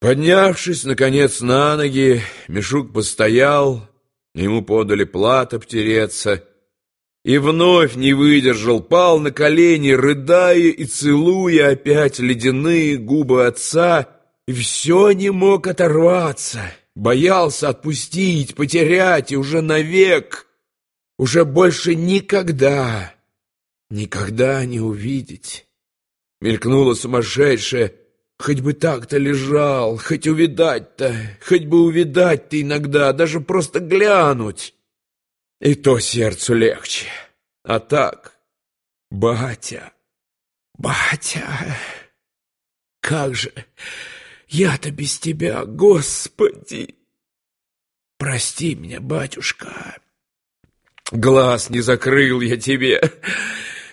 Поднявшись, наконец, на ноги, Мишук постоял, ему подали плат обтереться, и вновь не выдержал, пал на колени, рыдая и целуя опять ледяные губы отца, и все не мог оторваться, боялся отпустить, потерять, и уже навек, уже больше никогда, никогда не увидеть. Мелькнула сумасшедшая, Хоть бы так-то лежал, хоть увидать-то, хоть бы увидать-то иногда, даже просто глянуть. И то сердцу легче. А так, батя, батя, как же я-то без тебя, Господи! Прости меня, батюшка. Глаз не закрыл я тебе,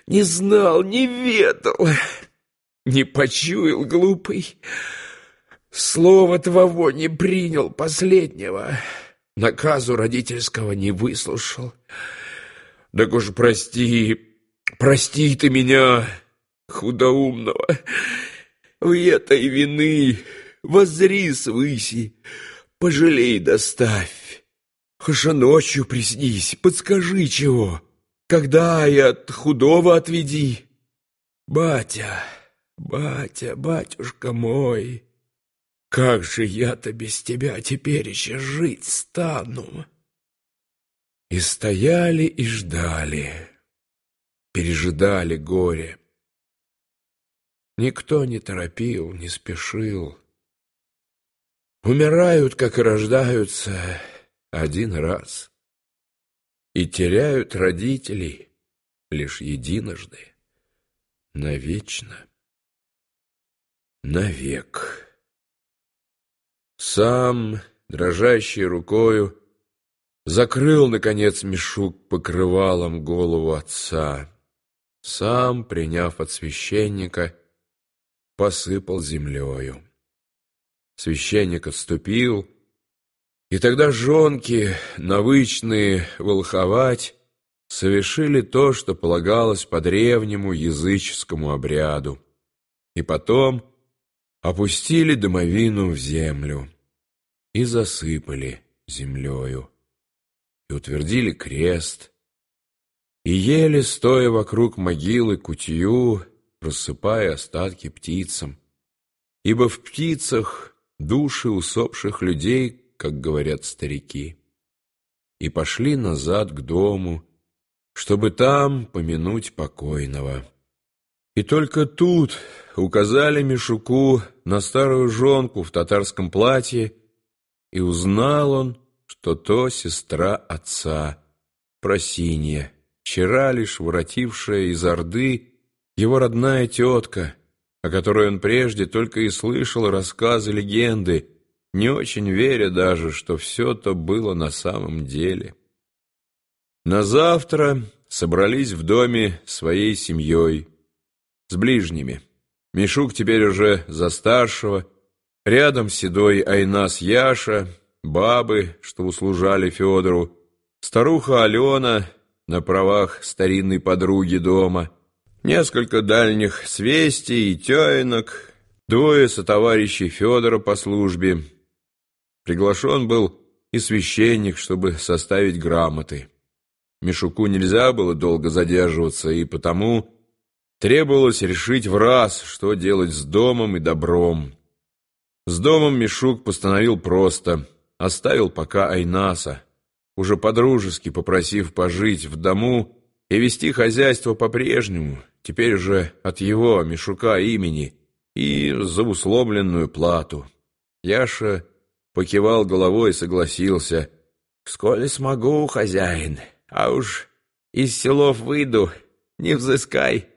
не знал, не ведал. Не почуял, глупый. Слова твоего не принял последнего. Наказу родительского не выслушал. Так уж прости, прости ты меня, худоумного. В этой вины воззри свыси, пожалей доставь. Хоть ночью приснись, подскажи чего, когда и от худого отведи. Батя... «Батя, батюшка мой, как же я-то без тебя теперь еще жить стану?» И стояли и ждали, пережидали горе. Никто не торопил, не спешил. Умирают, как и рождаются, один раз. И теряют родителей лишь единожды, навечно навек. Сам, дрожащей рукою, закрыл, наконец, мешук покрывалом голову отца. Сам, приняв от священника, посыпал землею. Священник отступил, и тогда жонки, навычные волховать, совершили то, что полагалось по древнему языческому обряду. И потом опустили домовину в землю и засыпали землею, и утвердили крест, и ели, стоя вокруг могилы кутью, рассыпая остатки птицам, ибо в птицах души усопших людей, как говорят старики, и пошли назад к дому, чтобы там помянуть покойного. И только тут указали Мишуку на старую жонку в татарском платье, и узнал он, что то сестра отца, Просинья, вчера лишь воротившая из Орды его родная тетка, о которой он прежде только и слышал рассказы легенды, не очень веря даже, что все то было на самом деле. На завтра собрались в доме своей семьей, с ближними. Мишук теперь уже за старшего, рядом седой Айнас Яша, бабы, что услужали Федору, старуха Алена на правах старинной подруги дома, несколько дальних свестей и тёинок, двое сотоварищей Федора по службе. Приглашен был и священник, чтобы составить грамоты. Мишуку нельзя было долго задерживаться, и потому Требовалось решить в раз, что делать с домом и добром. С домом Мишук постановил просто, оставил пока Айнаса, уже подружески попросив пожить в дому и вести хозяйство по-прежнему, теперь уже от его, Мишука, имени, и за условленную плату. Яша покивал головой и согласился. «Сколь смогу, хозяин, а уж из селов выйду, не взыскай».